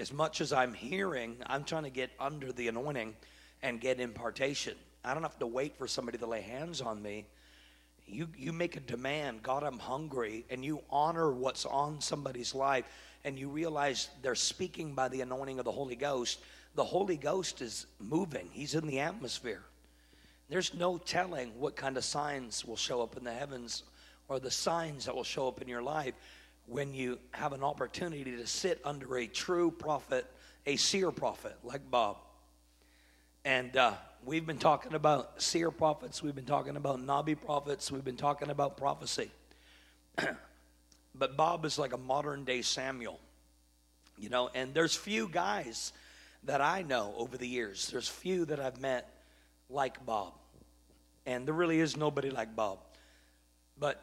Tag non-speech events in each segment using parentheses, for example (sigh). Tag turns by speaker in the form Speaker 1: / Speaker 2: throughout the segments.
Speaker 1: as much as I'm hearing, I'm trying to get under the anointing and get impartation. I don't have to wait for somebody to lay hands on me. You, you make a demand, God, I'm hungry, and you honor what's on somebody's life, and you realize they're speaking by the anointing of the Holy Ghost. The Holy Ghost is moving, He's in the atmosphere. There's no telling what kind of signs will show up in the heavens or the signs that will show up in your life when you have an opportunity to sit under a true prophet, a seer prophet like Bob. And uh, we've been talking about seer prophets, we've been talking about Nabi prophets, we've been talking about prophecy. (clears throat) but Bob is like a modern day Samuel, you know, and there's few guys that I know over the years, there's few that I've met like Bob. And there really is nobody like Bob. But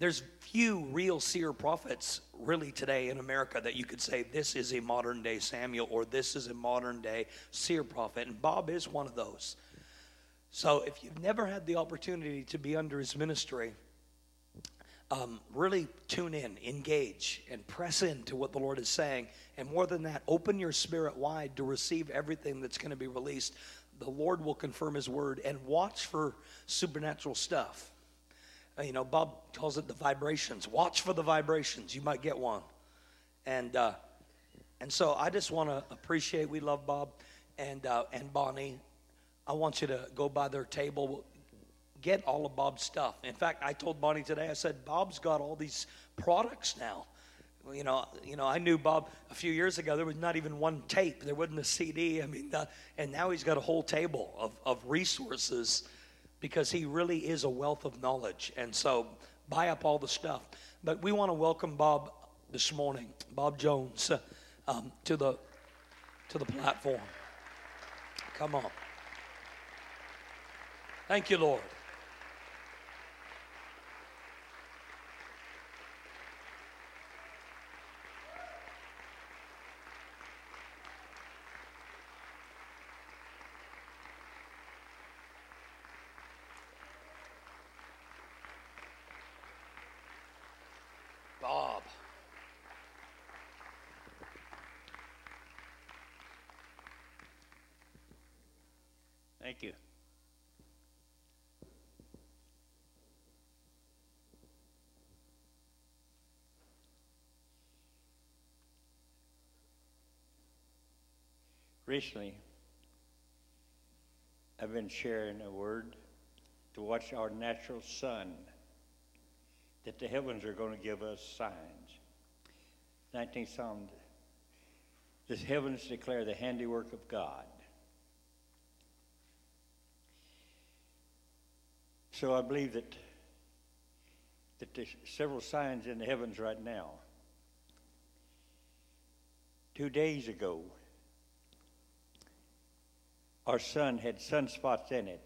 Speaker 1: there's few real seer prophets really today in America that you could say this is a modern day Samuel or this is a modern day seer prophet. And Bob is one of those. So if you've never had the opportunity to be under his ministry, um, really tune in, engage, and press into what the Lord is saying. And more than that, open your spirit wide to receive everything that's going to be released. The Lord will confirm his word and watch for supernatural stuff. Uh, you know, Bob calls it the vibrations. Watch for the vibrations. You might get one. And uh, and so I just want to appreciate. We love Bob and uh, and Bonnie. I want you to go by their table, get all of Bob's stuff. In fact, I told Bonnie today. I said Bob's got all these products now. You know, you know, I knew Bob a few years ago. There was not even one tape. There wasn't a CD. I mean, uh, and now he's got a whole table of, of resources because he really is a wealth of knowledge. And so buy up all the stuff. But we want to welcome Bob this morning, Bob Jones, um, to the to the platform. Come on. Thank you, Lord.
Speaker 2: Recently, I've been sharing a word to watch our natural sun, that the heavens are going to give us signs. 19th Psalm, the heavens declare the handiwork of God. So I believe that that there's several signs in the heavens right now. Two days ago, our sun had sunspots in it.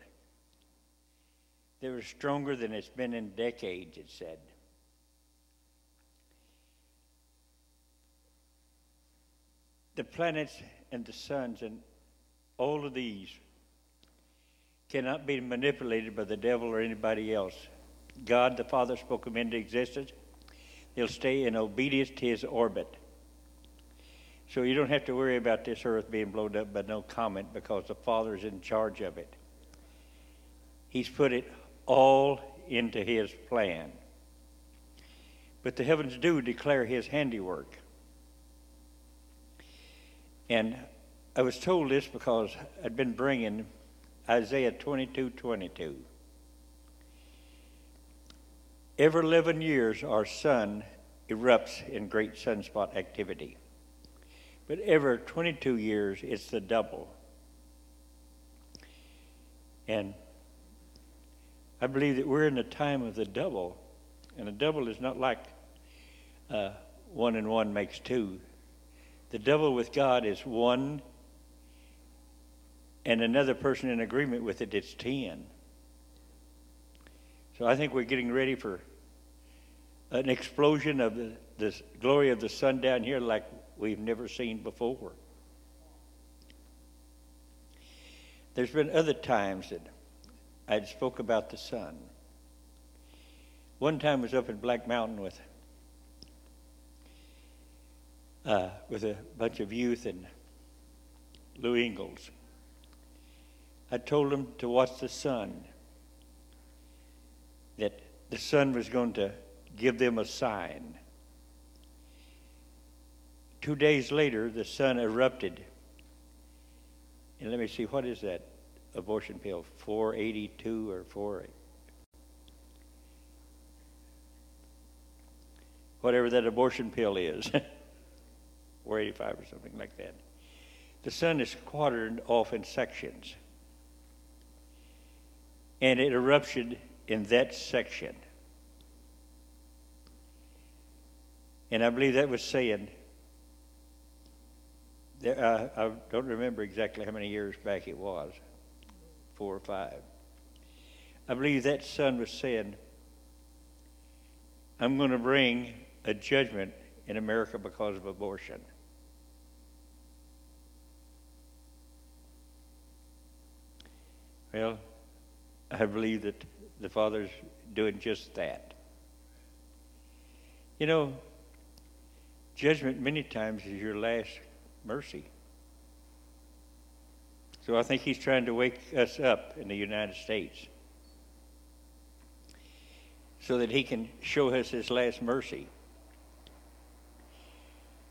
Speaker 2: They were stronger than it's been in decades, it said. The planets and the suns and all of these cannot be manipulated by the devil or anybody else. God the Father spoke them into existence. They'll stay in obedience to his orbit. So you don't have to worry about this earth being blown up by no comet because the Father's in charge of it. He's put it all into his plan. But the heavens do declare his handiwork. And I was told this because I'd been bringing Isaiah 22 22. Every 11 years, our sun erupts in great sunspot activity. But every 22 years, it's the double. And I believe that we're in the time of the double. And a double is not like uh, one and one makes two. The double with God is one and another person in agreement with it, it's 10. So I think we're getting ready for an explosion of the, the glory of the sun down here like we've never seen before. There's been other times that I'd spoke about the sun. One time I was up in Black Mountain with uh, with a bunch of youth in Lou Ingalls. I told them to watch the sun, that the sun was going to give them a sign. Two days later, the sun erupted. And let me see, what is that abortion pill? 482 or 4? Whatever that abortion pill is. (laughs) 485 or something like that. The sun is quartered off in sections. And it erupted in that section. And I believe that was saying, there, uh, I don't remember exactly how many years back it was, four or five. I believe that sun was saying, I'm going to bring a judgment in America because of abortion. Well, I believe that the Father's doing just that. You know, judgment many times is your last mercy. So I think he's trying to wake us up in the United States so that he can show us his last mercy.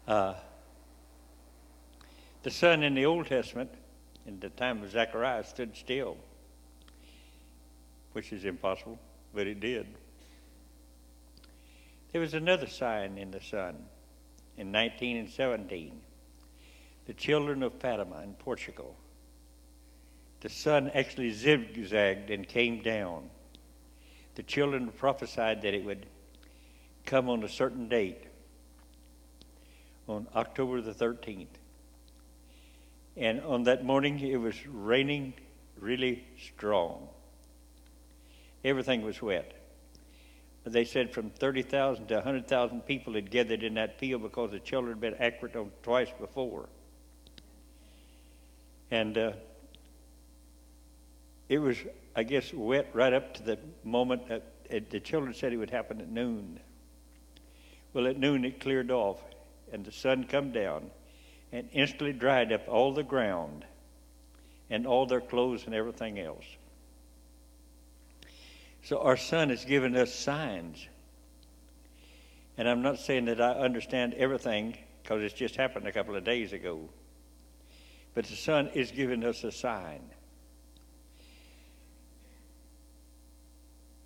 Speaker 2: Uh, the sun in the Old Testament, in the time of Zechariah, stood still, which is impossible, but it did. There was another sign in the sun in 19 and 17. The children of Fatima in Portugal. The sun actually zigzagged and came down. The children prophesied that it would come on a certain date on October the 13th. And on that morning, it was raining really strong. Everything was wet. They said from 30,000 to 100,000 people had gathered in that field because the children had been accurate on twice before. And uh, it was, I guess, wet right up to the moment that it, the children said it would happen at noon. Well, at noon it cleared off, and the sun come down and instantly dried up all the ground and all their clothes and everything else. So our sun has given us signs. And I'm not saying that I understand everything because it's just happened a couple of days ago. But the sun is giving us a sign.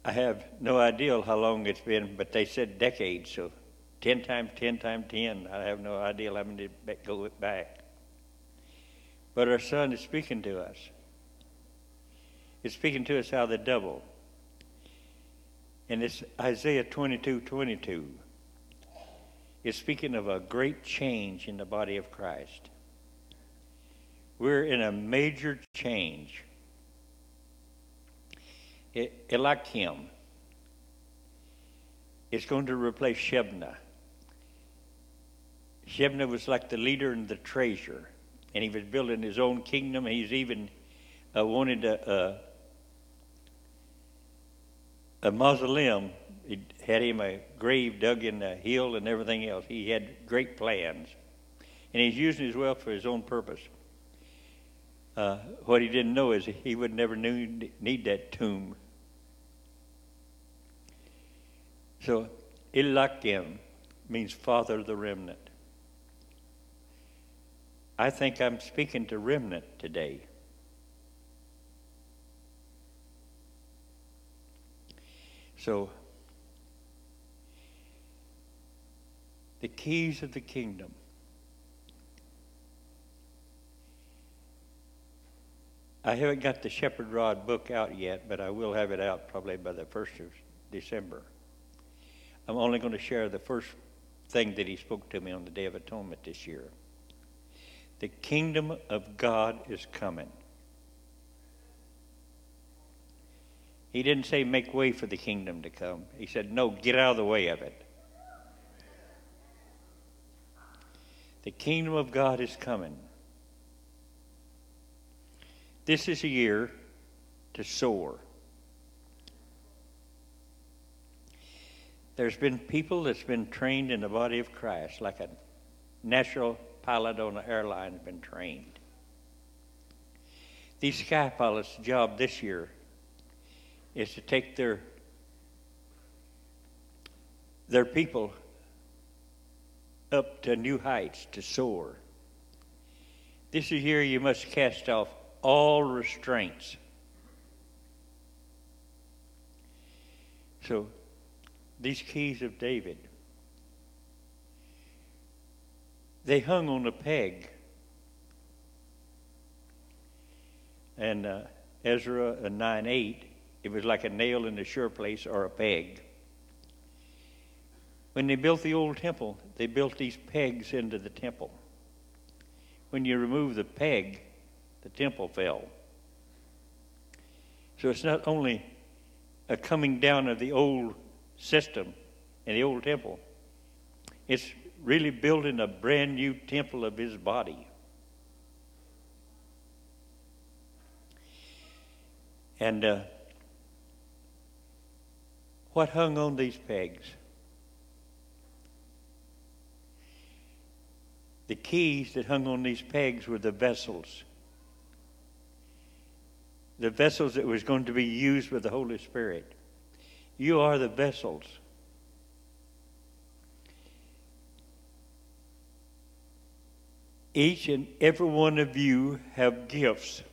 Speaker 2: I have no idea how long it's been, but they said decades, so 10 times 10 times 10. I have no idea how many go back. But our sun is speaking to us. It's speaking to us how the double. And it's Isaiah 22 22. It's speaking of a great change in the body of Christ. We're in a major change. Eliakim is going to replace Shebna. Shebna was like the leader and the treasurer, and he was building his own kingdom. He's even uh, wanted a, a, a mausoleum. He had him a grave dug in the hill and everything else. He had great plans, and he's using his wealth for his own purpose. Uh, what he didn't know is he would never need that tomb. So, Eliakim means father of the remnant. I think I'm speaking to remnant today. So, the keys of the kingdom. I haven't got the Shepherd Rod book out yet, but I will have it out probably by the 1st of December. I'm only going to share the first thing that he spoke to me on the Day of Atonement this year. The kingdom of God is coming. He didn't say make way for the kingdom to come. He said, no, get out of the way of it. The kingdom of God is coming. This is a year to soar. There's been people that's been trained in the body of Christ like a national pilot on an airline has been trained. These sky pilots' job this year is to take their their people up to new heights to soar. This is a year you must cast off all restraints. So, these keys of David, they hung on a peg. And uh, Ezra 9 8, it was like a nail in a sure place or a peg. When they built the old temple, they built these pegs into the temple. When you remove the peg, the temple fell. So it's not only a coming down of the old system and the old temple, it's really building a brand new temple of his body. And uh, what hung on these pegs? The keys that hung on these pegs were the vessels. The vessels that was going to be used with the Holy Spirit. You are the vessels. Each and every one of you have gifts.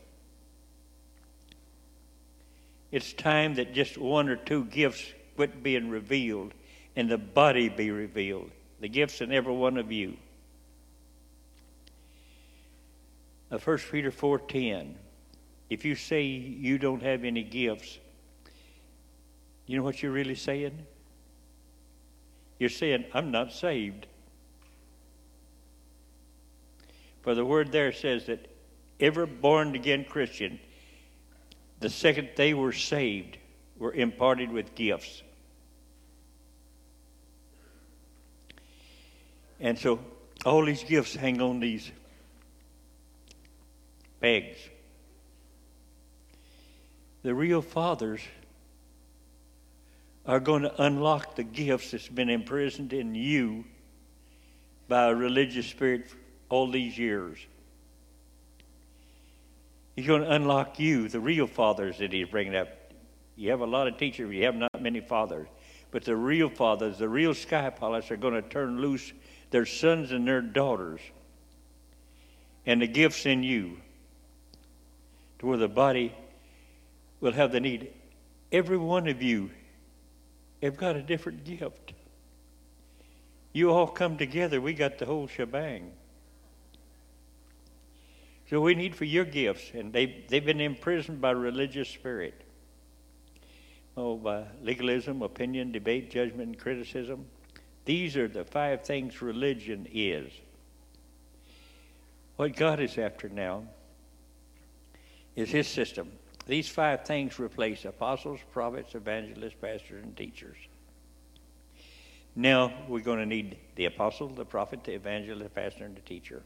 Speaker 2: It's time that just one or two gifts quit being revealed and the body be revealed. The gifts in every one of you. 1 Peter 4.10, if you say you don't have any gifts, you know what you're really saying? You're saying, I'm not saved. For the word there says that every born again Christian, the second they were saved, were imparted with gifts. And so all these gifts hang on these pegs. The real fathers are going to unlock the gifts that's been imprisoned in you by a religious spirit all these years. He's going to unlock you, the real fathers that he's bringing up. You have a lot of teachers, you have not many fathers. But the real fathers, the real sky pilots, are going to turn loose their sons and their daughters and the gifts in you to where the body will have the need. Every one of you have got a different gift. You all come together, we got the whole shebang. So we need for your gifts, and they, they've been imprisoned by religious spirit. Oh, by legalism, opinion, debate, judgment, and criticism. These are the five things religion is. What God is after now is his system. These five things replace apostles, prophets, evangelists, pastors, and teachers. Now we're going to need the apostle, the prophet, the evangelist, the pastor, and the teacher.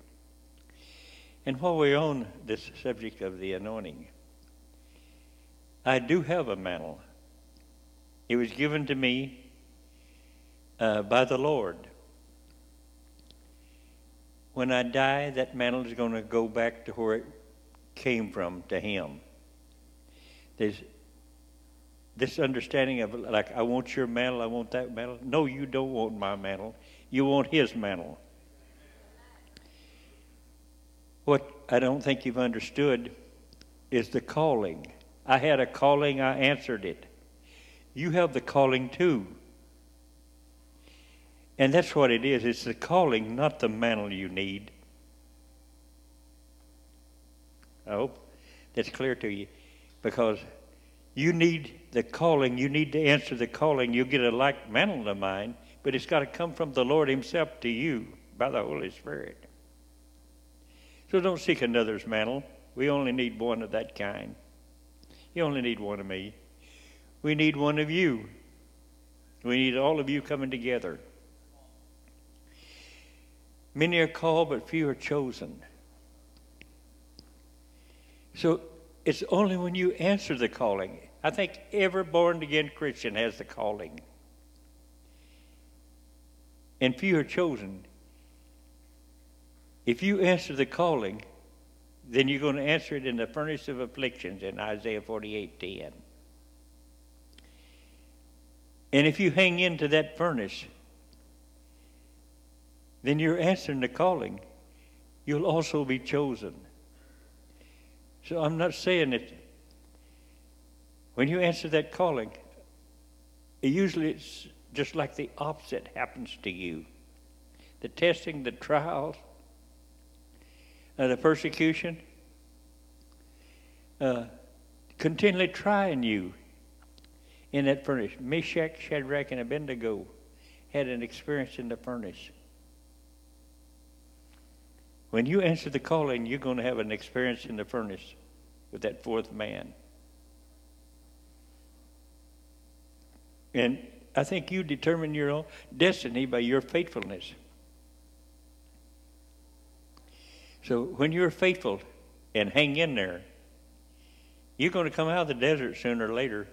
Speaker 2: And while we're on this subject of the anointing, I do have a mantle. It was given to me uh, by the Lord. When I die, that mantle is going to go back to where it came from to him. There's this understanding of like, I want your mantle, I want that mantle. No, you don't want my mantle. You want his mantle. What I don't think you've understood is the calling. I had a calling, I answered it. You have the calling too. And that's what it is. It's the calling, not the mantle you need. I hope that's clear to you because you need the calling. You need to answer the calling. You'll get a like mantle to mine, but it's got to come from the Lord Himself to you by the Holy Spirit. So don't seek another's mantle. We only need one of that kind. You only need one of me. We need one of you. We need all of you coming together. Many are called, but few are chosen. So it's only when you answer the calling. I think every born again Christian has the calling. And few are chosen. if you answer the calling, then you're going to answer it in the furnace of afflictions in Isaiah 48 10. And if you hang into that furnace, then you're answering the calling. You'll also be chosen. So I'm not saying that when you answer that calling, usually it's just like the opposite happens to you. The testing, the trials, uh, the persecution, uh, continually trying you in that furnace. Meshach, Shadrach, and Abednego had an experience in the furnace. When you answer the calling, you're going to have an experience in the furnace with that fourth man. And I think you determine your own destiny by your faithfulness. So when you're faithful and hang in there, you're going to come out of the desert sooner or later.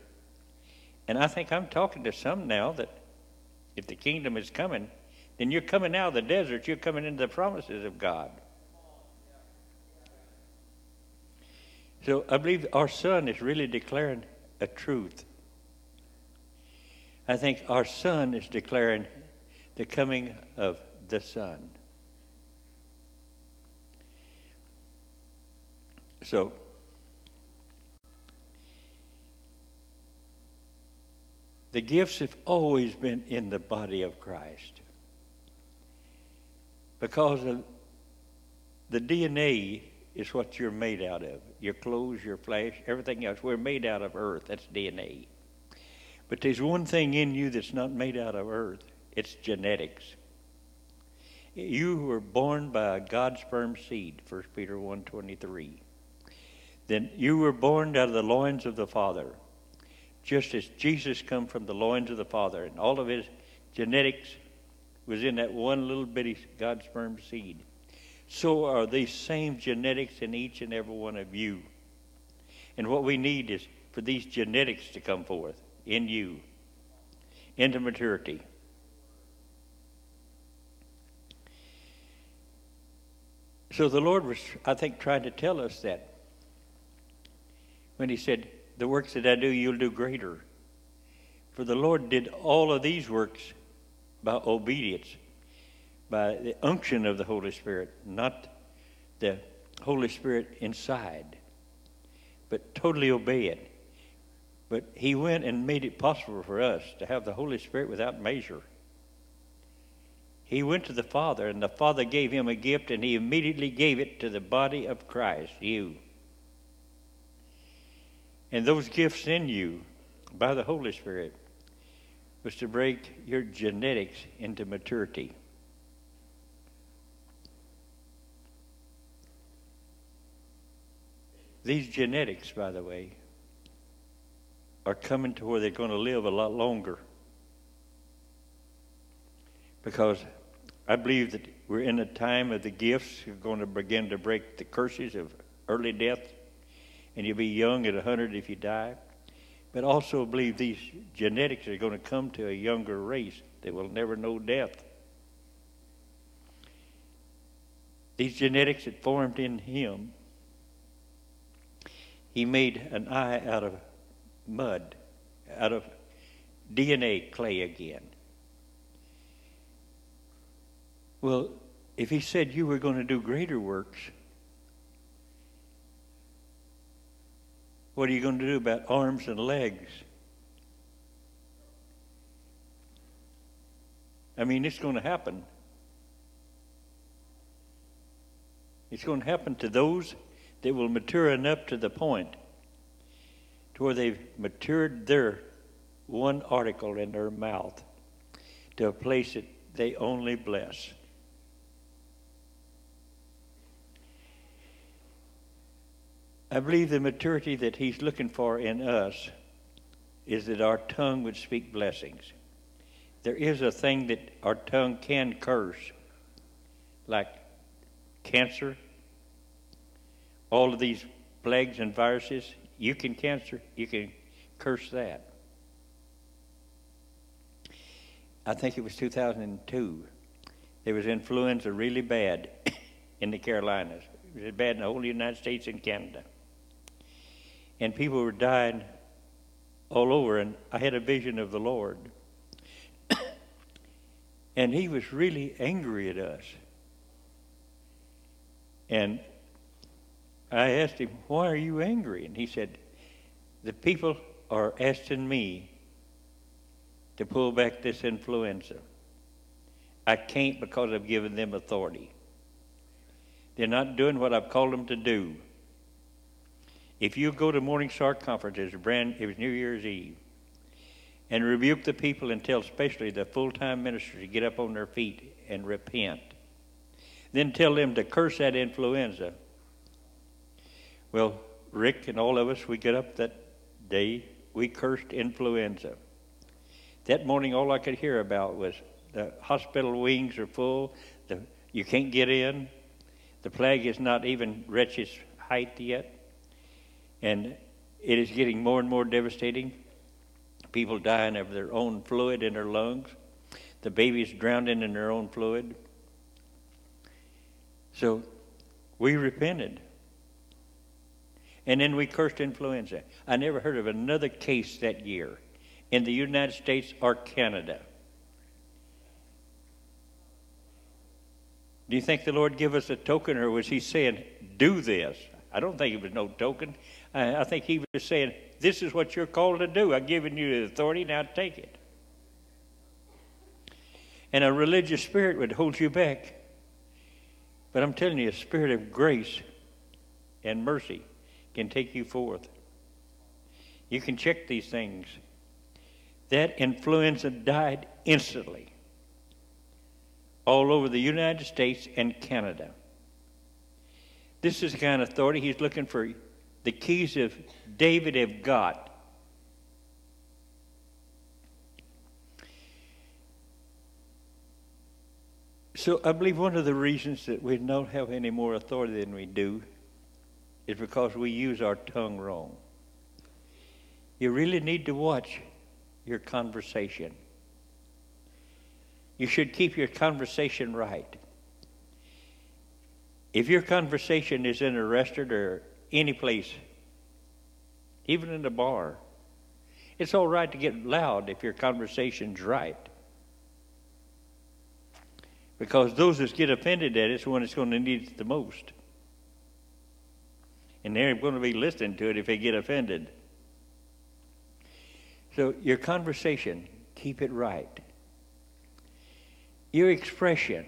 Speaker 2: And I think I'm talking to some now that if the kingdom is coming, then you're coming out of the desert, you're coming into the promises of God. So I believe our sun is really declaring a truth. I think our sun is declaring the coming of the son. So, the gifts have always been in the body of Christ because of the DNA is what you're made out of. Your clothes, your flesh, everything else. We're made out of earth. That's DNA. But there's one thing in you that's not made out of earth. It's genetics. You were born by a God sperm seed, 1 Peter 1.23. Then you were born out of the loins of the Father, just as Jesus come from the loins of the Father, and all of his genetics was in that one little bitty God sperm seed so are these same genetics in each and every one of you. And what we need is for these genetics to come forth in you into maturity. So the Lord was, I think, trying to tell us that when He said, The works that I do, you'll do greater. For the Lord did all of these works by obedience by the unction of the Holy Spirit, not the Holy Spirit inside, but totally obey it. But he went and made it possible for us to have the Holy Spirit without measure. He went to the Father, and the Father gave him a gift, and he immediately gave it to the body of Christ, you. And those gifts in you by the Holy Spirit was to break your genetics into maturity. These genetics, by the way, are coming to where they're going to live a lot longer. Because I believe that we're in a time of the gifts. You're going to begin to break the curses of early death, and you'll be young at 100 if you die. But also believe these genetics are going to come to a younger race that will never know death. These genetics that formed in him he made an eye out of mud, out of DNA clay again. Well, if he said you were going to do greater works, what are you going to do about arms and legs? I mean, it's going to happen. It's going to happen to those they will mature enough to the point to where they've matured their one article in their mouth to a place that they only bless. I believe the maturity that he's looking for in us is that our tongue would speak blessings. There is a thing that our tongue can curse, like cancer, all of these plagues and viruses, you can cancer, you can curse that. I think it was 2002. There was influenza really bad, (coughs) in the Carolinas. It was bad in the whole United States and Canada. And people were dying all over, and I had a vision of the Lord. (coughs) and he was really angry at us. And I asked him, Why are you angry? And he said, The people are asking me to pull back this influenza. I can't because I've given them authority. They're not doing what I've called them to do. If you go to Morning Star Conference, it was, brand, it was New Year's Eve, and rebuke the people and tell especially the full-time ministers to get up on their feet and repent. Then tell them to curse that influenza. Well, Rick and all of us, we get up that day, we cursed influenza. That morning, all I could hear about was the hospital wings are full, the, you can't get in, the plague is not even reached its height yet, and it is getting more and more devastating. People dying of their own fluid in their lungs, the babies drowning in their own fluid. So we repented. And then we cursed influenza. I never heard of another case that year in the United States or Canada. Do you think the Lord gave us a token, or was He saying, "Do this"? I don't think it was no token. I, I think He was saying, "This is what you're called to do. I've given you the authority. Now take it." And a religious spirit would hold you back. But I'm telling you, a spirit of grace and mercy can take you forth. You can check these things. That influenza died instantly all over the United States and Canada. This is the kind of authority he's looking for. The keys of David have got. So I believe one of the reasons that we don't have any more authority than we do is because we use our tongue wrong. You really need to watch your conversation. You should keep your conversation right. If your conversation is in a restaurant or any place, even in a bar, it's all right to get loud if your conversation's right. Because those that get offended at it's when it's going to need it the most. And they're going to be listening to it if they get offended. So your conversation, keep it right your expression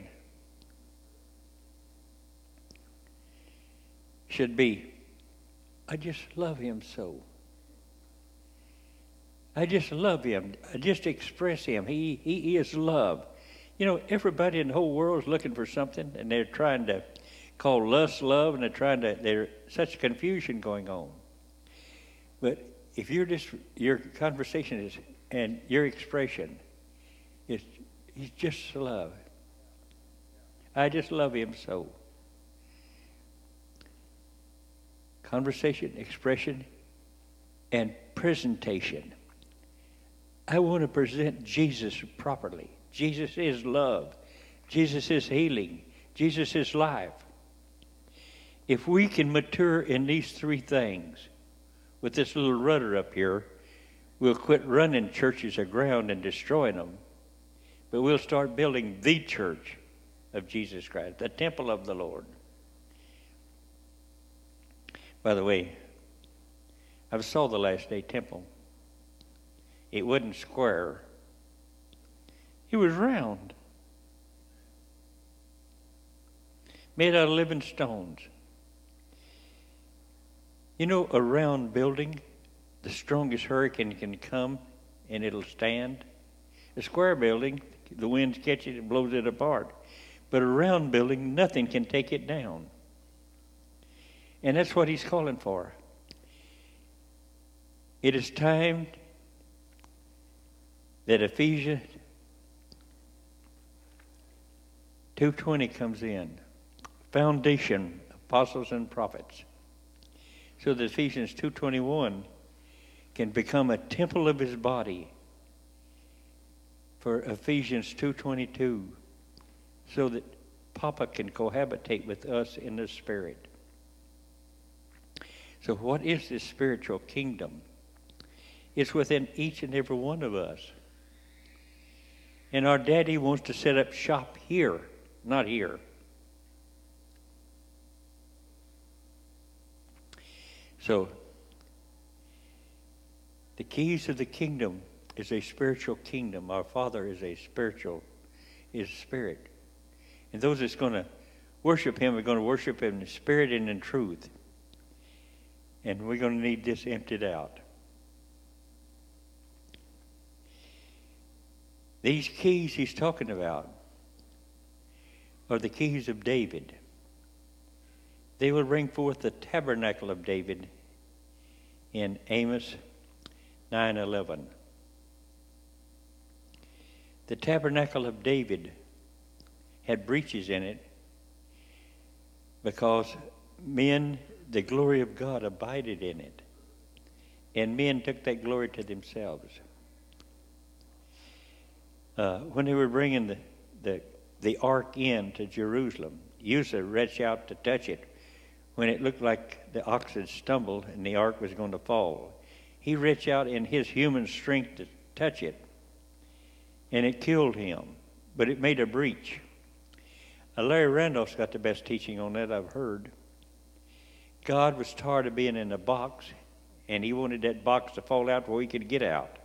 Speaker 2: should be I just love him so. I just love him. I just express him. He, he, he is love. You know, everybody in the whole world is looking for something, and they're trying to call lust love, and they're trying to, there's such confusion going on. But if you're just, your conversation is, and your expression is He's just love. I just love him so. Conversation, expression, and presentation. I want to present Jesus properly. Jesus is love. Jesus is healing. Jesus is life. If we can mature in these three things with this little rudder up here, we'll quit running churches aground and destroying them but we'll start building the church of Jesus Christ, the temple of the Lord. By the way, I saw the last day temple. It wasn't square. It was round. Made out of living stones. You know, a round building, the strongest hurricane can come and it'll stand. A square building, the winds catch it and blows it apart. But a round building, nothing can take it down. And that's what he's calling for. It is time that Ephesians 2.20 comes in. Foundation, apostles and prophets. So that Ephesians 2.21 can become a temple of his body for Ephesians 2:22 so that Papa can cohabitate with us in the Spirit. So, what is this spiritual kingdom? It's within each and every one of us. And our daddy wants to set up shop here, not here. So, the keys of the kingdom is a spiritual kingdom. Our Father is a spiritual, is spirit. And those that's going to worship Him are going to worship Him in spirit and in truth. And we're going to need this emptied out. These keys he's talking about are the keys of David. They will bring forth the tabernacle of David in Amos 9:11. The tabernacle of David had breaches in it because men, the glory of God abided in it. And men took that glory to themselves. Uh, when they were bringing the, the, the ark in to Jerusalem, Uzzah reached out to touch it when it looked like the ox had stumbled and the ark was going to fall. He reached out in his human strength to touch it, and it killed him, but it made a breach. Now, Larry Randolph's got the best teaching on that I've heard. God was tired of being in a box, and he wanted that box to fall out where he could get out.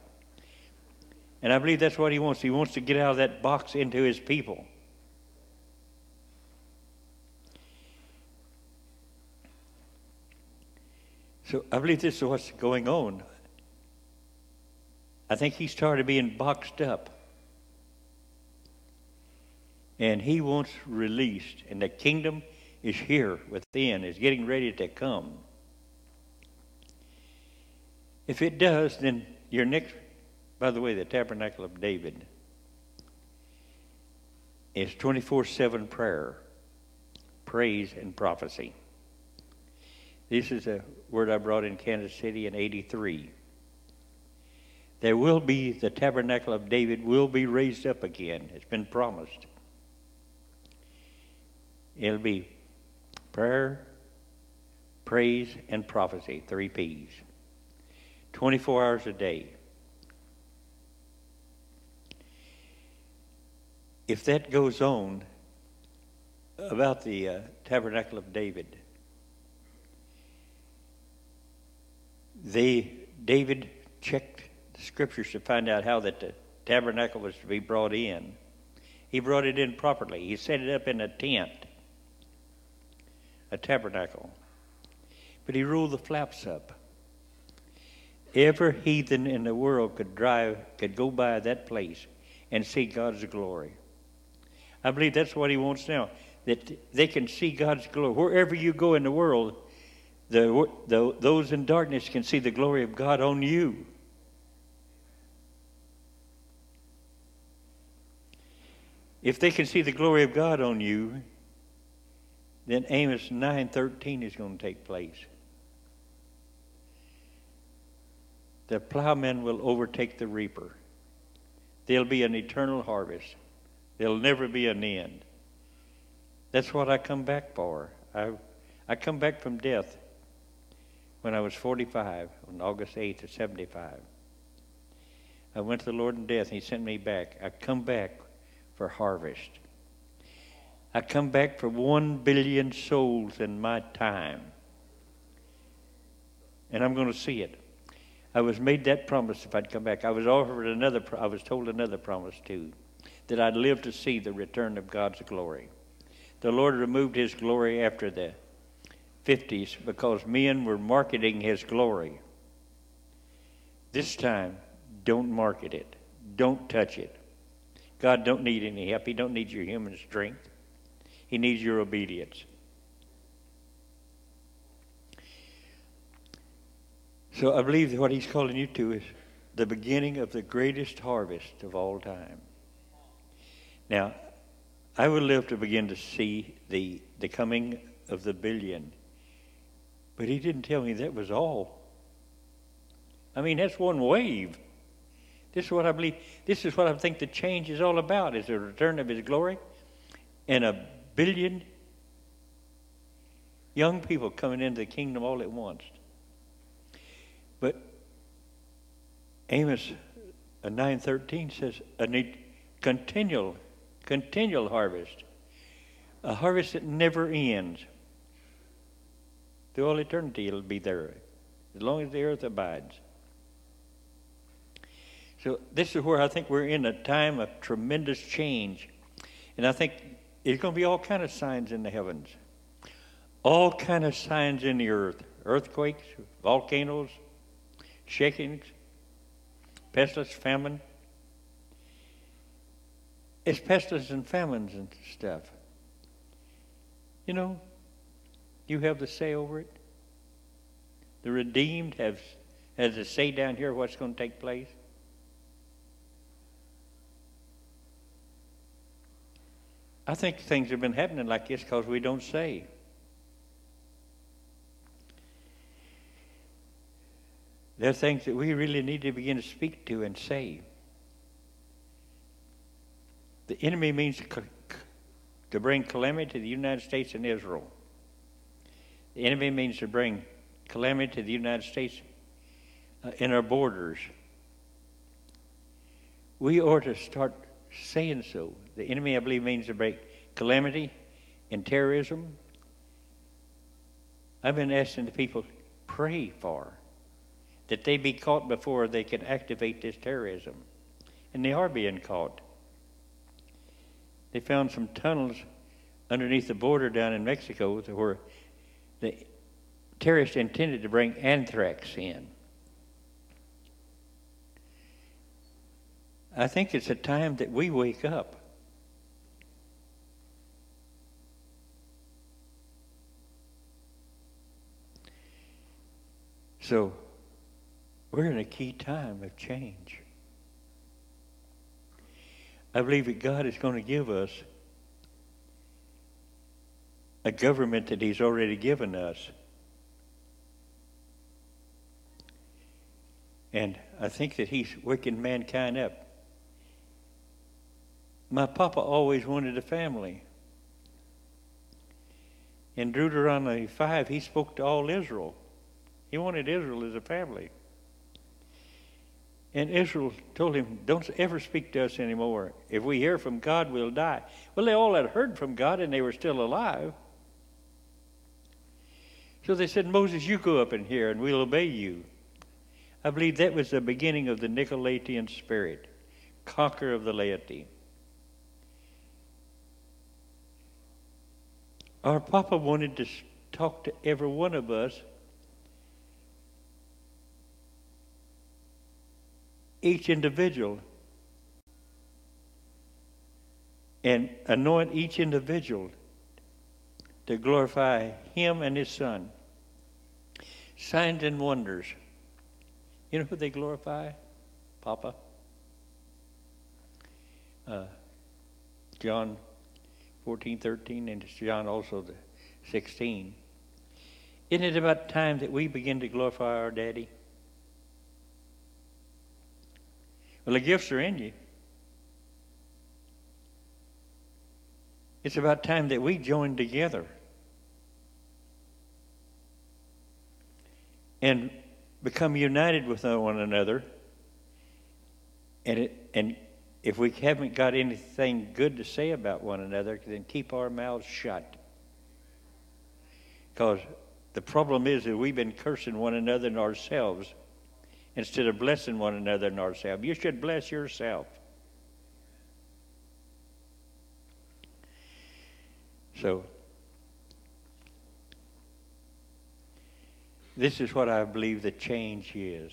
Speaker 2: And I believe that's what he wants. He wants to get out of that box into his people. So I believe this is what's going on. I think he's tired of being boxed up. And he wants released. And the kingdom is here within, is getting ready to come. If it does, then your next, by the way, the tabernacle of David is 24 7 prayer, praise, and prophecy. This is a word I brought in Kansas City in 83. There will be, the tabernacle of David will be raised up again. It's been promised. It'll be prayer, praise, and prophecy, three P's. 24 hours a day. If that goes on about the uh, tabernacle of David, they David checked the scriptures to find out how that the tabernacle was to be brought in. He brought it in properly. He set it up in a tent, a tabernacle. But he rolled the flaps up. Every heathen in the world could drive, could go by that place and see God's glory. I believe that's what he wants now. That they can see God's glory. Wherever you go in the world, the, the, those in darkness can see the glory of God on you. If they can see the glory of God on you, then Amos 9:13 is going to take place. The plowman will overtake the reaper. There'll be an eternal harvest. There'll never be an end. That's what I come back for. I, I come back from death when I was 45 on August 8th of 75. I went to the Lord in death, and He sent me back. I come back for harvest. I come back for one billion souls in my time. And I'm going to see it. I was made that promise if I'd come back. I was offered another, I was told another promise too, that I'd live to see the return of God's glory. The Lord removed his glory after the 50s because men were marketing his glory. This time, don't market it. Don't touch it. God don't need any help. He don't need your human strength. He needs your obedience. So I believe that what he's calling you to is the beginning of the greatest harvest of all time. Now, I would live to begin to see the, the coming of the billion but he didn't tell me that was all. I mean, that's one wave. This is what I believe. This is what I think the change is all about: is the return of His glory, and a billion young people coming into the kingdom all at once. But Amos 9:13 says a continual continual harvest. A harvest that never ends. Through all eternity it'll be there. As long as the earth abides. So this is where I think we're in a time of tremendous change. And I think there's going to be all kind of signs in the heavens. All kind of signs in the earth. Earthquakes, volcanoes, shakings, pestilence, famine. It's pestilence and famines and stuff. You know, you have the say over it. The redeemed have has the say down here what's going to take place. I think things have been happening like this because we don't say. There are things that we really need to begin to speak to and say. The enemy means to bring calamity to the United States and Israel. The enemy means to bring calamity to the United States uh, in our borders. We ought to start saying so. The enemy, I believe, means to bring calamity and terrorism. I've been asking the people pray for that they be caught before they can activate this terrorism. And they are being caught. They found some tunnels underneath the border down in Mexico where the terrorists intended to bring anthrax in. I think it's a time that we wake up. So, we're in a key time of change. I believe that God is going to give us a government that He's already given us. And I think that He's waking mankind up. My papa always wanted a family. In Deuteronomy 5, he spoke to all Israel. He wanted Israel as a family. And Israel told him, Don't ever speak to us anymore. If we hear from God, we'll die. Well, they all had heard from God and they were still alive. So they said, Moses, you go up in here and we'll obey you. I believe that was the beginning of the Nicolaitan spirit, conqueror of the laity. Our Papa wanted to talk to every one of us each individual and anoint each individual to glorify Him and His Son. Signs and wonders. You know who they glorify? Papa. Uh, John 14, 13, and John also the 16. Isn't it about time that we begin to glorify our daddy? Well, the gifts are in you. It's about time that we join together and become united with one another. And, it, and if we haven't got anything good to say about one another, then keep our mouths shut. Because the problem is that we've been cursing one another and ourselves instead of blessing one another and ourselves. You should bless yourself. So, this is what I believe the change is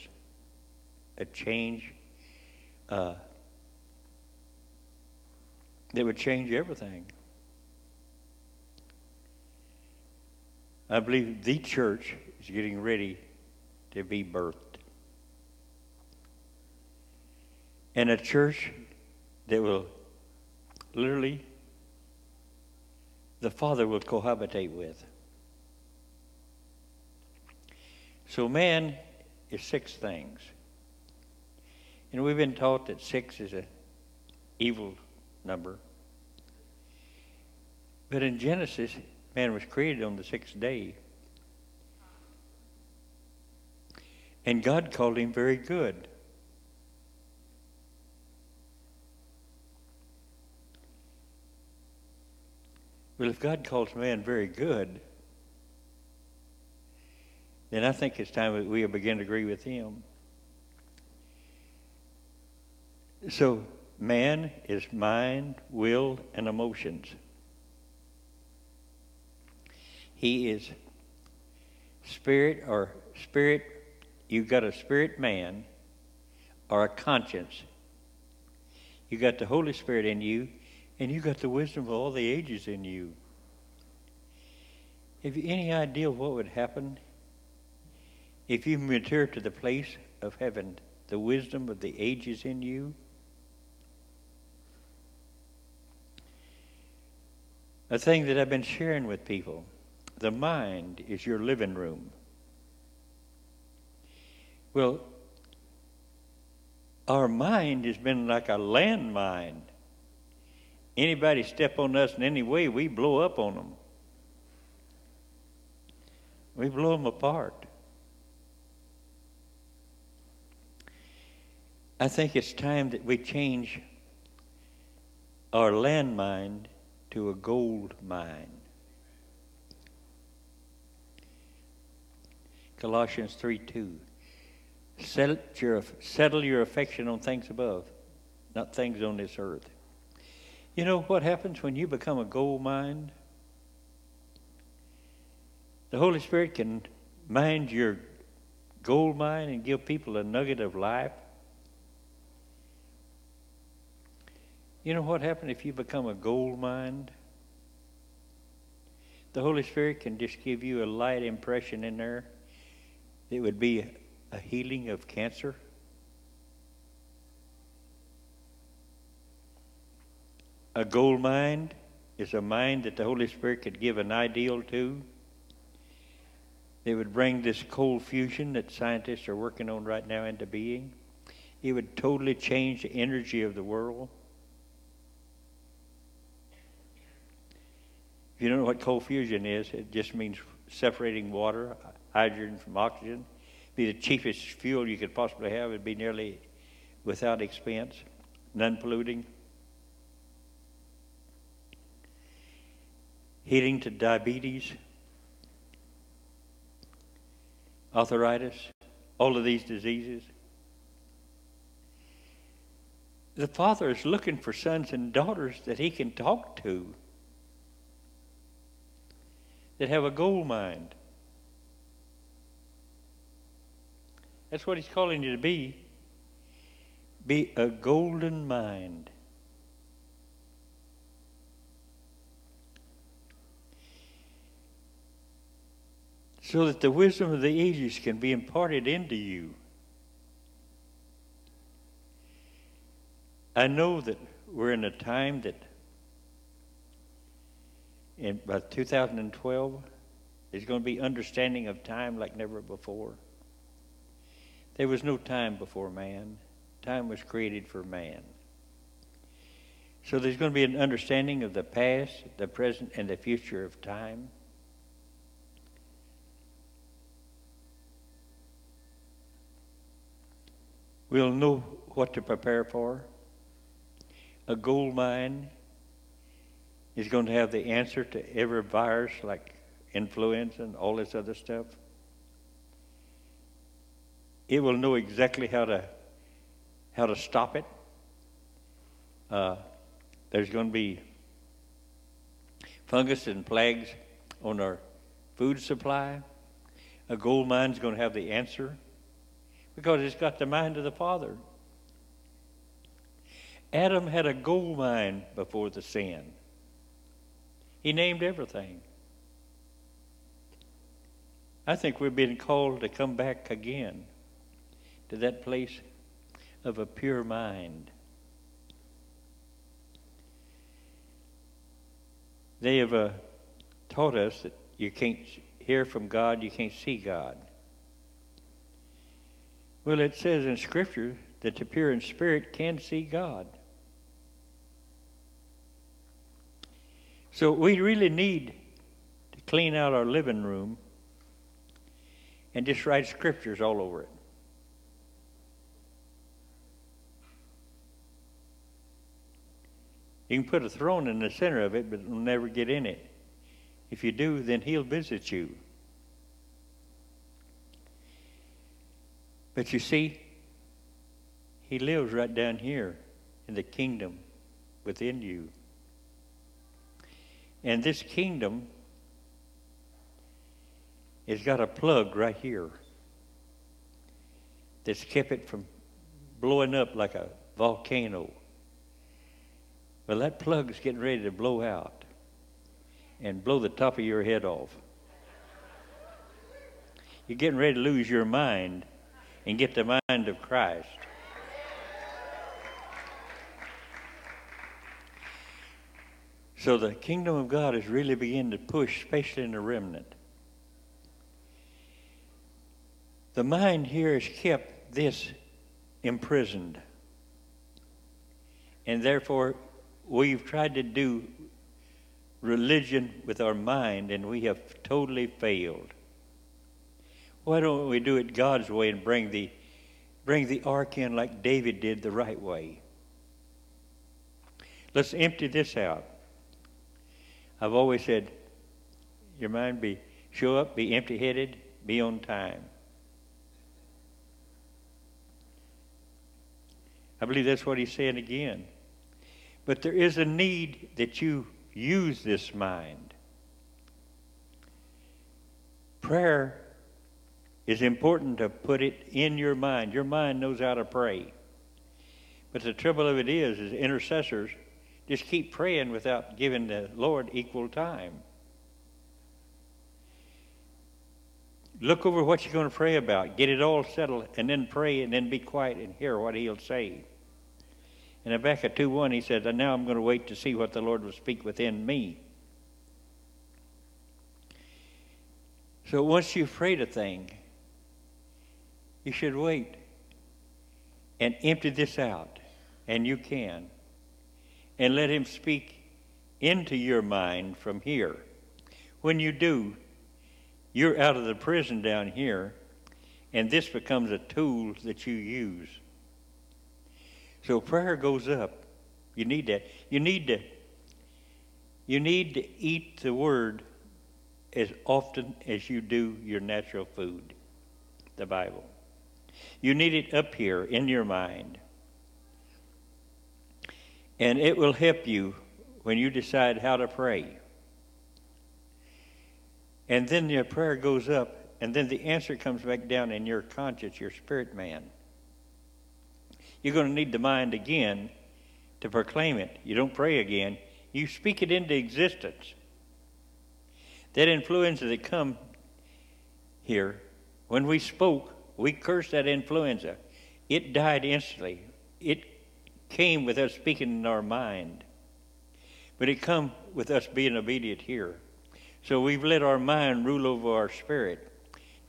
Speaker 2: a change uh, that would change everything. I believe the church is getting ready to be birthed. and a church that will literally the Father will cohabitate with. So man is six things. And we've been taught that six is an evil number. But in Genesis, man was created on the sixth day. And God called him very good. Well, if God calls man very good, then I think it's time that we begin to agree with him. So, man is mind, will, and emotions. He is spirit or spirit, you've got a spirit man or a conscience. You've got the Holy Spirit in you, and you got the wisdom of all the ages in you. Have you any idea what would happen if you mature to the place of heaven, the wisdom of the ages in you? A thing that I've been sharing with people the mind is your living room. Well, our mind has been like a landmine. Anybody step on us in any way, we blow up on them. We blow them apart. I think it's time that we change our landmine to a gold mine. Colossians 3 2. Settle your, settle your affection on things above, not things on this earth. You know what happens when you become a gold mine? The Holy Spirit can mine your gold mine and give people a nugget of life. You know what happens if you become a gold mine? The Holy Spirit can just give you a light impression in there. It would be a healing of cancer. A gold mine is a mind that the Holy Spirit could give an ideal to. It would bring this cold fusion that scientists are working on right now into being. It would totally change the energy of the world. If you don't know what cold fusion is, it just means separating water, hydrogen from oxygen. Be the cheapest fuel you could possibly have. It'd be nearly without expense, non-polluting. Healing to diabetes, arthritis, all of these diseases. The Father is looking for sons and daughters that He can talk to, that have a gold mind. That's what He's calling you to be. Be a golden mind. So that the wisdom of the ages can be imparted into you. I know that we're in a time that in by 2012 there's going to be understanding of time like never before. There was no time before man. Time was created for man. So there's going to be an understanding of the past, the present, and the future of time. We'll know what to prepare for. A gold mine is going to have the answer to every virus like influenza and all this other stuff. It will know exactly how to how to stop it. Uh, there's going to be fungus and plagues on our food supply. A gold mine is going to have the answer because it's got the mind of the Father. Adam had a gold mine before the sin. He named everything. I think we're being called to come back again to that place of a pure mind. They have uh, taught us that you can't hear from God, you can't see God. Well, it says in Scripture that the pure in spirit can see God. So we really need to clean out our living room and just write scriptures all over it. You can put a throne in the center of it, but it'll never get in it. If you do, then he'll visit you. But you see, he lives right down here in the kingdom within you. And this kingdom has got a plug right here that's kept it from blowing up like a volcano. Well, that plug's getting ready to blow out and blow the top of your head off. You're getting ready to lose your mind and get the mind of Christ. So the kingdom of God is really beginning to push, especially in the remnant. The mind here has kept this imprisoned. And therefore, we've tried to do religion with our mind and we have totally failed. Why don't we do it God's way and bring the bring the ark in like David did the right way? Let's empty this out. I've always said, your mind be show up, be empty headed, be on time. I believe that's what he's saying again. But there is a need that you use this mind. Prayer is important to put it in your mind. Your mind knows how to pray. But the trouble of it is, is intercessors just keep praying without giving the Lord equal time. Look over what you're going to pray about. Get it all settled, and then pray, and then be quiet and hear what He'll say. In Habakkuk 2 1, he says, And now I'm going to wait to see what the Lord will speak within me. So once you've prayed a thing, you should wait and empty this out. And you can. And let Him speak into your mind from here. When you do, you're out of the prison down here, and this becomes a tool that you use. So prayer goes up. You need that. You need to you need to eat the word as often as you do your natural food, the Bible. You need it up here in your mind. And it will help you when you decide how to pray. And then your prayer goes up, and then the answer comes back down in your conscience, your spirit man you're going to need the mind again to proclaim it. You don't pray again, you speak it into existence. That influenza that come here, when we spoke, we cursed that influenza. It died instantly. It came with us speaking in our mind. But it come with us being obedient here. So we've let our mind rule over our spirit.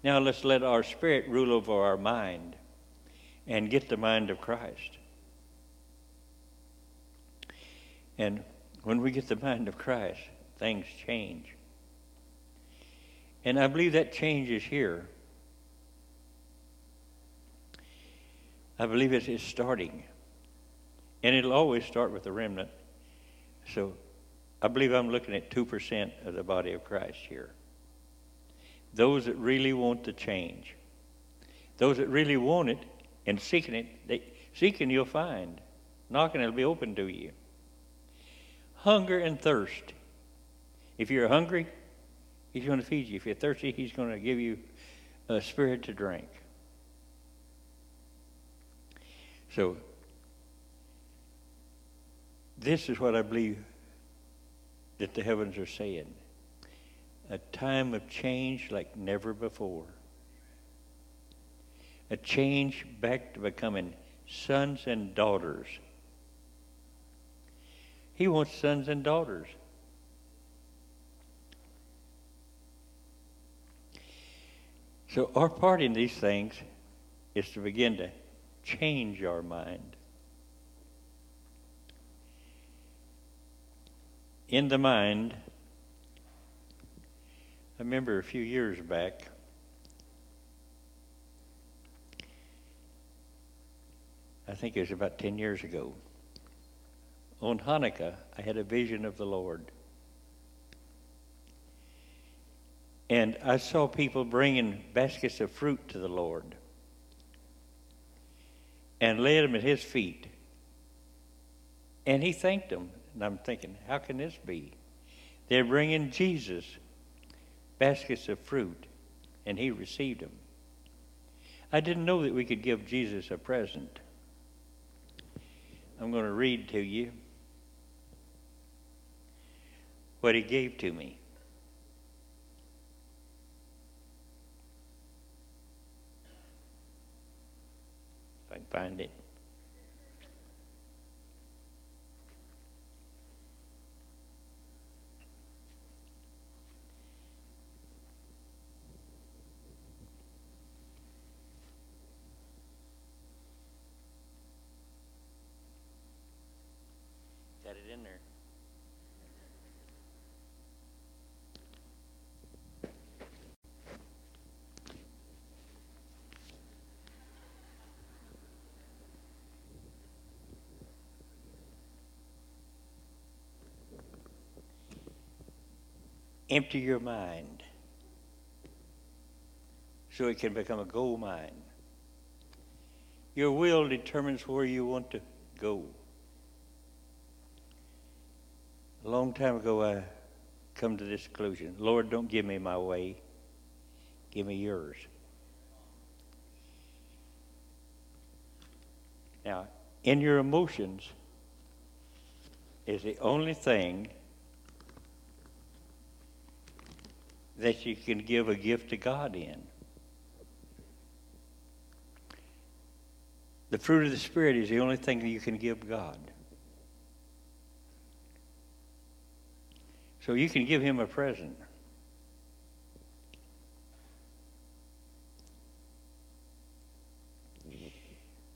Speaker 2: Now let's let our spirit rule over our mind and get the mind of Christ. And when we get the mind of Christ, things change. And I believe that change is here. I believe it is starting. And it'll always start with the remnant. So I believe I'm looking at 2% of the body of Christ here. Those that really want the change. Those that really want it and seeking it, they, seeking you'll find. Knocking it'll be open to you. Hunger and thirst. If you're hungry, he's going to feed you. If you're thirsty, he's going to give you a spirit to drink. So, this is what I believe that the heavens are saying a time of change like never before a change back to becoming sons and daughters. He wants sons and daughters. So, our part in these things is to begin to change our mind. in the mind, I remember a few years back, I think it was about 10 years ago. On Hanukkah, I had a vision of the Lord. And I saw people bringing baskets of fruit to the Lord and laid them at his feet. And he thanked them. And I'm thinking, how can this be? They're bringing Jesus baskets of fruit, and he received them. I didn't know that we could give Jesus a present. I'm going to read to you what he gave to me. If I Empty your mind so it can become a gold mine. Your will determines where you want to go. A long time ago, I come to this conclusion Lord, don't give me my way, give me yours. Now, in your emotions is the only thing that you can give a gift to God in. The fruit of the Spirit is the only thing that you can give God. So you can give him a present.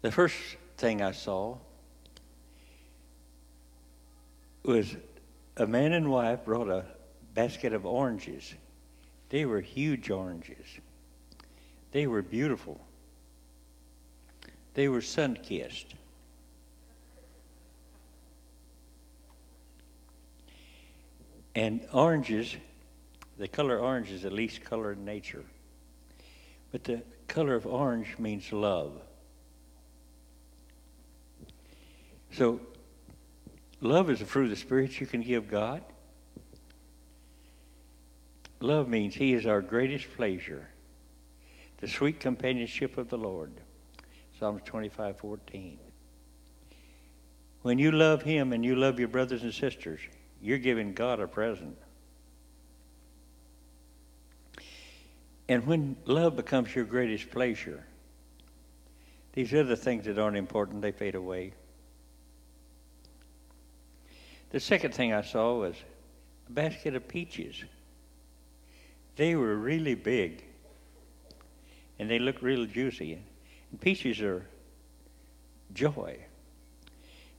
Speaker 2: The first thing I saw was a man and wife brought a basket of oranges. They were huge oranges. They were beautiful. They were sun kissed. And oranges, the color orange is the least color in nature. But the color of orange means love. So, love is a fruit of the Spirit you can give God. Love means He is our greatest pleasure, the sweet companionship of the Lord. Psalms 25 14. When you love Him and you love your brothers and sisters, you're giving God a present. And when love becomes your greatest pleasure, these other things that aren't important, they fade away. The second thing I saw was a basket of peaches. They were really big, and they looked real juicy. And peaches are joy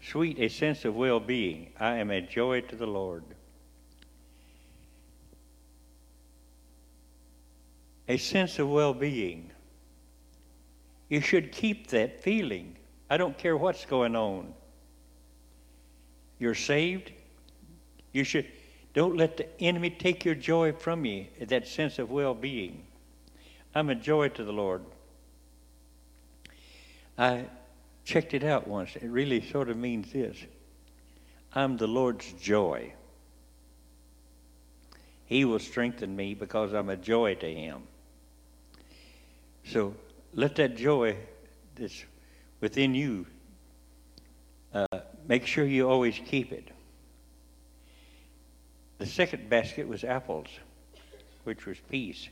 Speaker 2: sweet a sense of well being. I am a joy to the Lord. A sense of well being. You should keep that feeling. I don't care what's going on. You're saved. You should don't let the enemy take your joy from you, that sense of well being. I'm a joy to the Lord. I checked it out once. It really sort of means this I'm the Lord's joy. He will strengthen me because I'm a joy to Him. So let that joy that's within you, uh, make sure you always keep it. The second basket was apples, which was peace,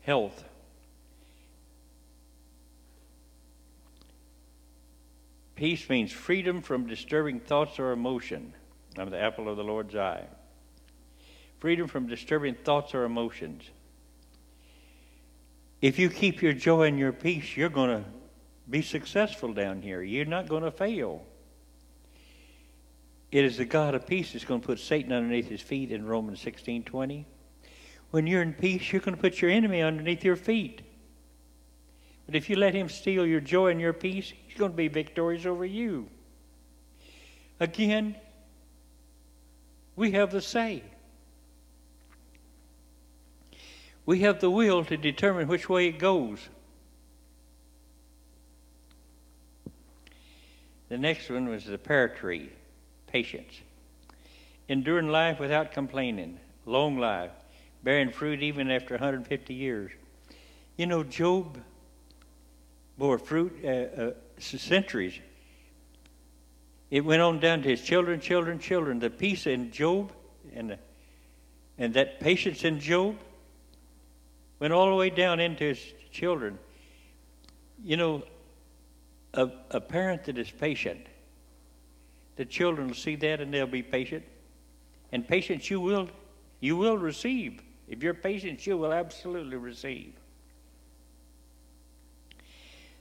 Speaker 2: health, Peace means freedom from disturbing thoughts or emotion. I'm the apple of the Lord's eye. Freedom from disturbing thoughts or emotions. If you keep your joy and your peace, you're going to be successful down here. You're not going to fail. It is the God of peace that's going to put Satan underneath his feet in Romans 16 20. When you're in peace, you're going to put your enemy underneath your feet. But if you let him steal your joy and your peace, he's going to be victorious over you. Again, we have the say. We have the will to determine which way it goes. The next one was the pear tree, patience. Enduring life without complaining, long life, bearing fruit even after 150 years. You know, Job bore fruit uh, uh, centuries. It went on down to his children, children, children. The peace in Job and, and that patience in Job went all the way down into his children. You know, a, a parent that is patient, the children will see that and they'll be patient. And patience you will you will receive. If you're patient, you will absolutely receive.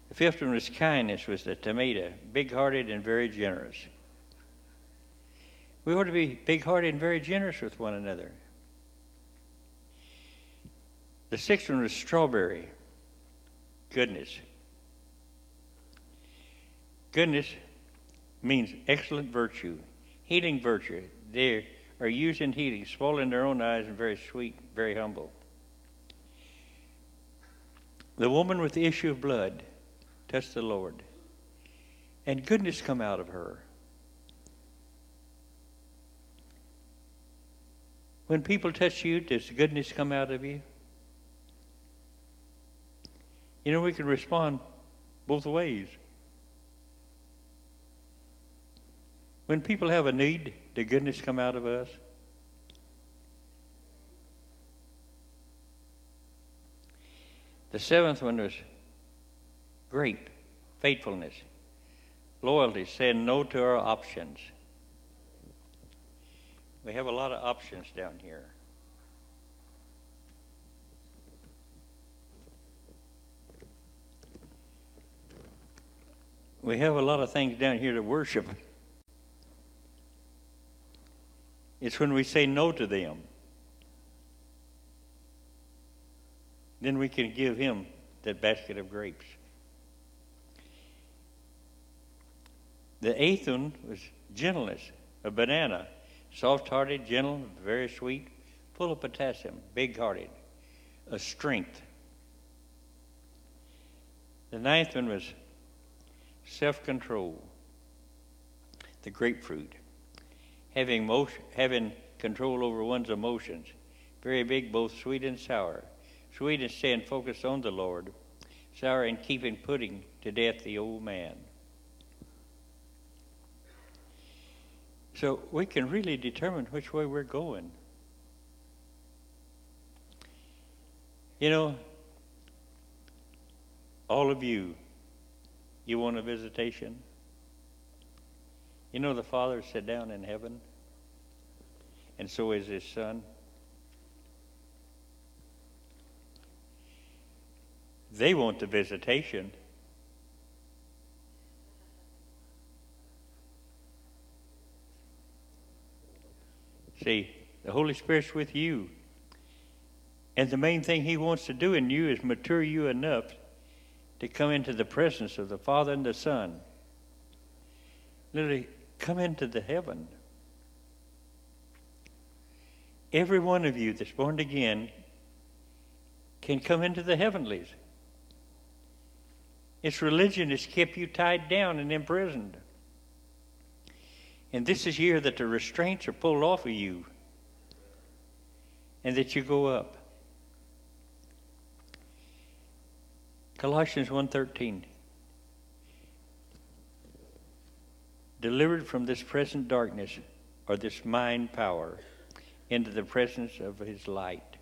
Speaker 2: The fifth one was kindness, was the tomato, big hearted and very generous. We ought to be big hearted and very generous with one another. The sixth one was strawberry, goodness. Goodness means excellent virtue, healing virtue. They are used in healing, small in their own eyes and very sweet, very humble. The woman with the issue of blood touched the Lord, and goodness come out of her. When people touch you, does goodness come out of you? You know, we can respond both ways. When people have a need, did goodness come out of us? The seventh one was great faithfulness, loyalty, saying no to our options. We have a lot of options down here. We have a lot of things down here to worship. It's when we say no to them. Then we can give him that basket of grapes. The eighth one was gentleness, a banana, soft hearted, gentle, very sweet, full of potassium, big hearted, a strength. The ninth one was self control, the grapefruit, having, motion, having control over one's emotions, very big, both sweet and sour. Sweet in staying focused on the Lord, sour in keeping putting to death the old man. So we can really determine which way we're going. You know, all of you you want a visitation? You know, the Father sat down in heaven, and so is His Son. They want the visitation. See, the Holy Spirit's with you. And the main thing He wants to do in you is mature you enough to come into the presence of the Father and the Son. Literally, come into the heaven. Every one of you that's born again can come into the heavenlies. It's religion that's kept you tied down and imprisoned. And this is here that the restraints are pulled off of you and that you go up. Colossians 1:13 Delivered from this present darkness or this mind power into the presence of his light.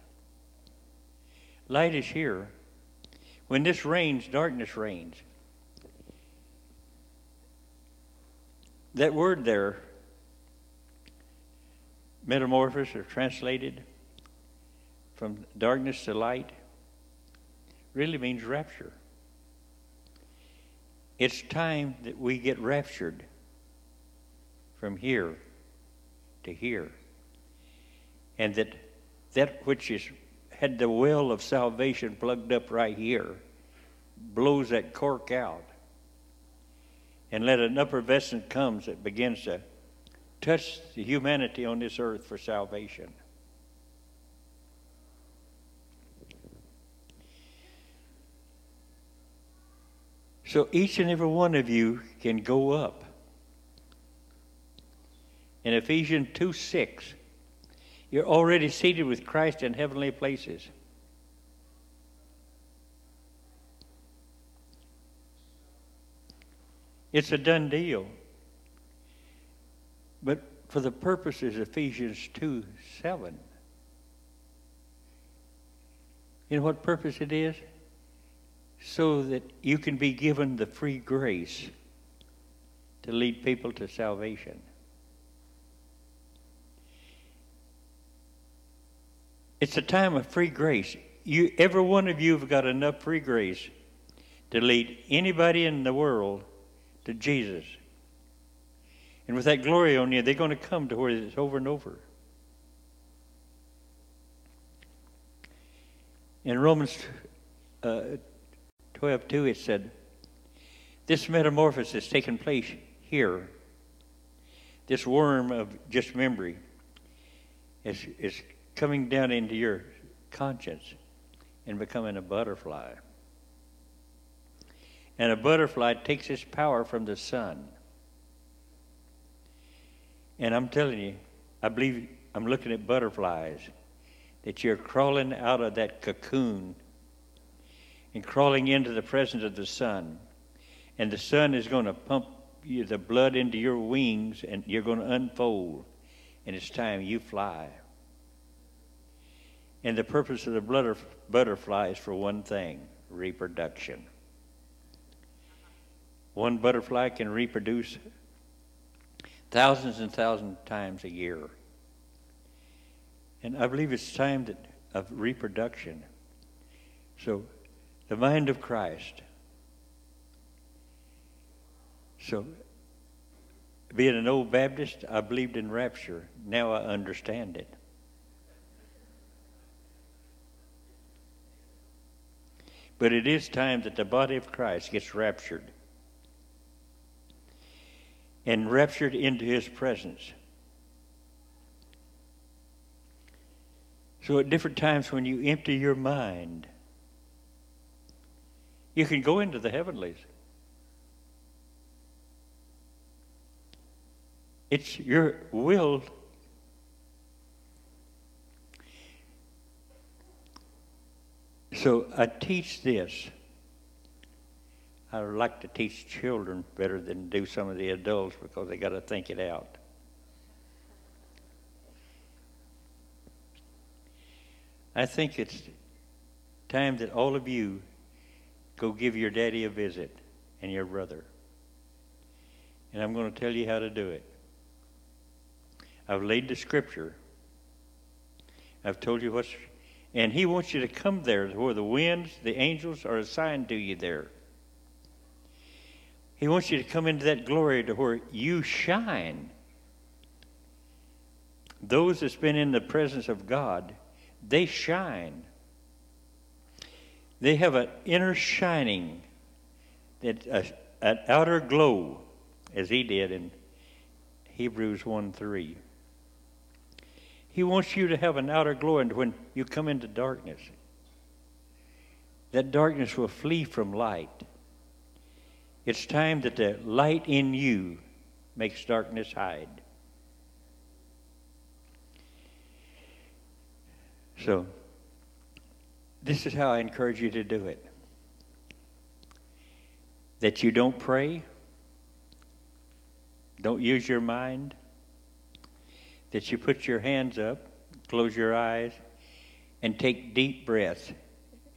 Speaker 2: Light is here. When this reigns, darkness reigns. That word there, metamorphosis, or translated from darkness to light, really means rapture. It's time that we get raptured from here to here. And that that which is had the well of salvation plugged up right here blows that cork out and let an effervescence comes that begins to touch the humanity on this earth for salvation. So each and every one of you can go up. In Ephesians 2 6, you're already seated with Christ in heavenly places. It's a done deal. But for the purposes of Ephesians 2 7, you know what purpose it is? So that you can be given the free grace to lead people to salvation. It's a time of free grace. You, every one of you have got enough free grace to lead anybody in the world to Jesus. And with that glory on you, they're going to come to where it's over and over. In Romans uh, 12 2, it said, This metamorphosis has taken place here. This worm of just memory is, is coming down into your conscience and becoming a butterfly. And a butterfly takes its power from the sun. And I'm telling you, I believe I'm looking at butterflies, that you're crawling out of that cocoon and crawling into the presence of the sun. And the sun is going to pump you the blood into your wings and you're going to unfold. And it's time you fly. And the purpose of the butterfly is for one thing reproduction. One butterfly can reproduce thousands and thousands of times a year. And I believe it's time that, of reproduction. So, the mind of Christ. So, being an old Baptist, I believed in rapture. Now I understand it. But it is time that the body of Christ gets raptured and raptured into his presence. So at different times when you empty your mind, you can go into the heavenlies. It's your will So I teach this. I like to teach children better than do some of the adults because they got to think it out. I think it's time that all of you go give your daddy a visit and your brother. And I'm going to tell you how to do it. I've laid the scripture. I've told you what's and He wants you to come there where the winds, the angels are assigned to you there. He wants you to come into that glory to where you shine. Those that's been in the presence of God, they shine. They have an inner shining, that uh, an outer glow, as he did in Hebrews 1 3. He wants you to have an outer glow, and when you come into darkness, that darkness will flee from light. It's time that the light in you makes darkness hide. So, this is how I encourage you to do it that you don't pray, don't use your mind that you put your hands up, close your eyes, and take deep breaths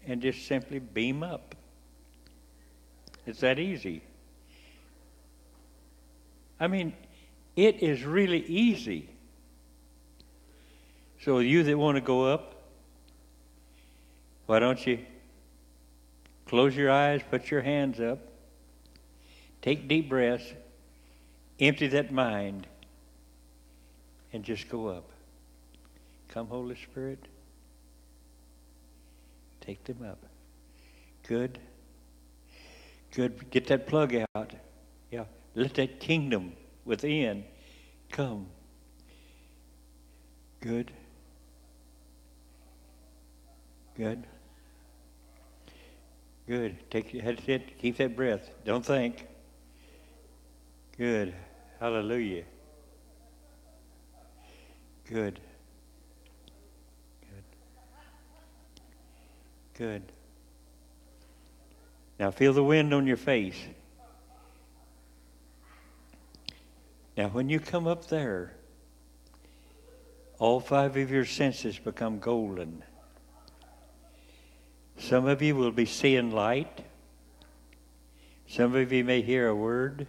Speaker 2: and just simply beam up. It's that easy. I mean, it is really easy. So, you that want to go up, why don't you close your eyes, put your hands up, take deep breaths, empty that mind and just go up. Come, Holy Spirit. Take them up. Good. Good. Get that plug out. Yeah. Let that kingdom within come. Good. Good. Good. Take that's it. Keep that breath. Don't think. Good. Hallelujah. Good. Good. Good. Now feel the wind on your face. Now, when you come up there, all five of your senses become golden. Some of you will be seeing light. Some of you may hear a word.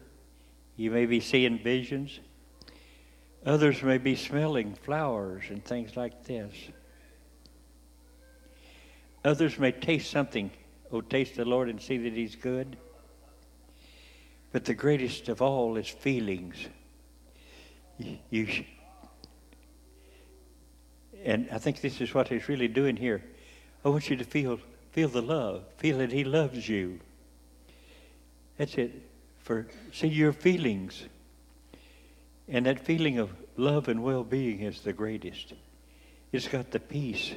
Speaker 2: You may be seeing visions. Others may be smelling flowers and things like this. Others may taste something. Oh, taste the Lord and see that He's good. But the greatest of all is feelings. You, and I think this is what He's really doing here. I want you to feel feel the love, feel that He loves you. That's it. For see your feelings, and that feeling of love and well-being is the greatest. It's got the peace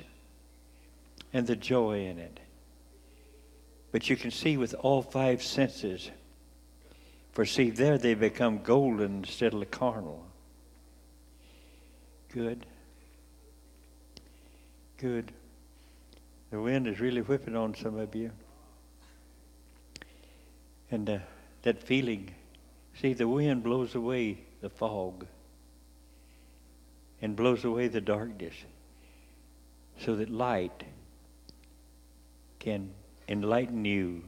Speaker 2: and the joy in it. But you can see with all five senses. For see, there they become golden instead of carnal. Good. Good. The wind is really whipping on some of you. And uh, that feeling, see, the wind blows away the fog and blows away the darkness so that light can enlighten you.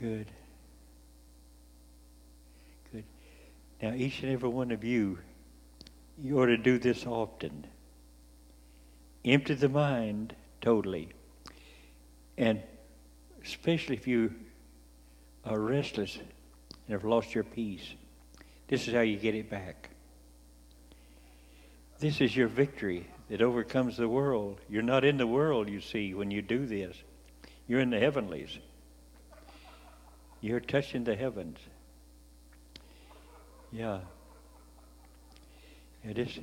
Speaker 2: Good. Good. Now, each and every one of you, you ought to do this often. Empty the mind totally. And especially if you are restless and have lost your peace, this is how you get it back. This is your victory that overcomes the world. You're not in the world, you see, when you do this. You're in the heavenlies. You're touching the heavens. Yeah. Yeah, just,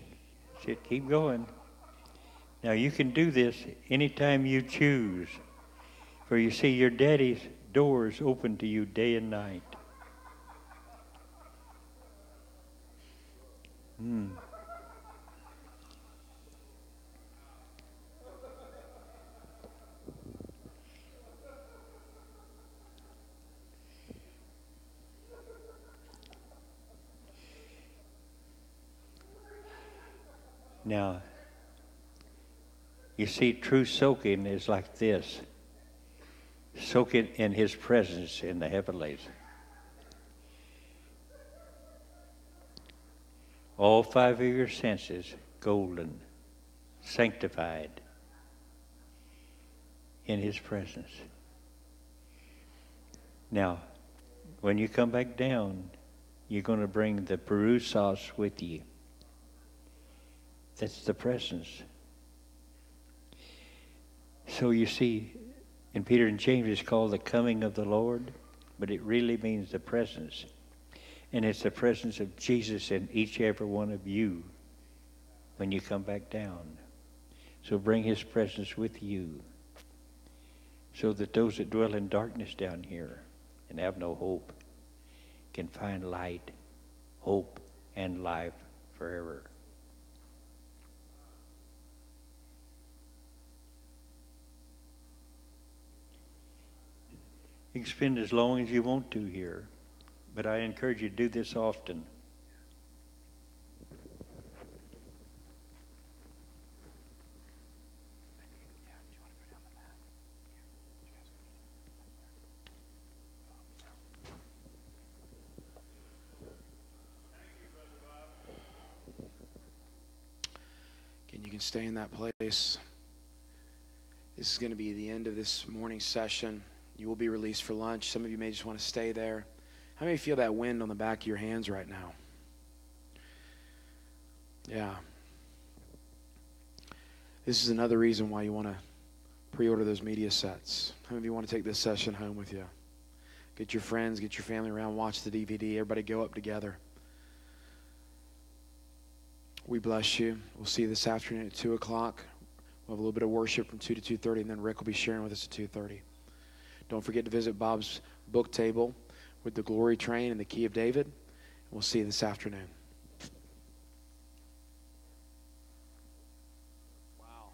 Speaker 2: just keep going. Now you can do this anytime you choose. For you see, your daddy's doors open to you day and night. Hmm. Now, you see, true soaking is like this soaking in His presence in the heavenlies. All five of your senses golden, sanctified in His presence. Now, when you come back down, you're going to bring the parousia with you. That's the presence. So you see, in Peter and James, it's called the coming of the Lord, but it really means the presence. And it's the presence of Jesus in each and every one of you when you come back down. So bring his presence with you so that those that dwell in darkness down here and have no hope can find light, hope, and life forever. You can spend as long as you want to here, but I encourage you to do this often.
Speaker 3: Again, you can stay in that place. This is going to be the end of this morning session. You will be released for lunch. Some of you may just want to stay there. How many feel that wind on the back of your hands right now?
Speaker 1: Yeah. This is another reason why you want to pre order those media sets. How many of you want to take this session home with you? Get your friends, get your family around, watch the DVD. Everybody go up together. We bless you. We'll see you this afternoon at 2 o'clock. We'll have a little bit of worship from 2 to 2.30, and then Rick will be sharing with us at 2.30. Don't forget to visit Bob's book table with the Glory Train and the Key of David. We'll see you this afternoon. Wow.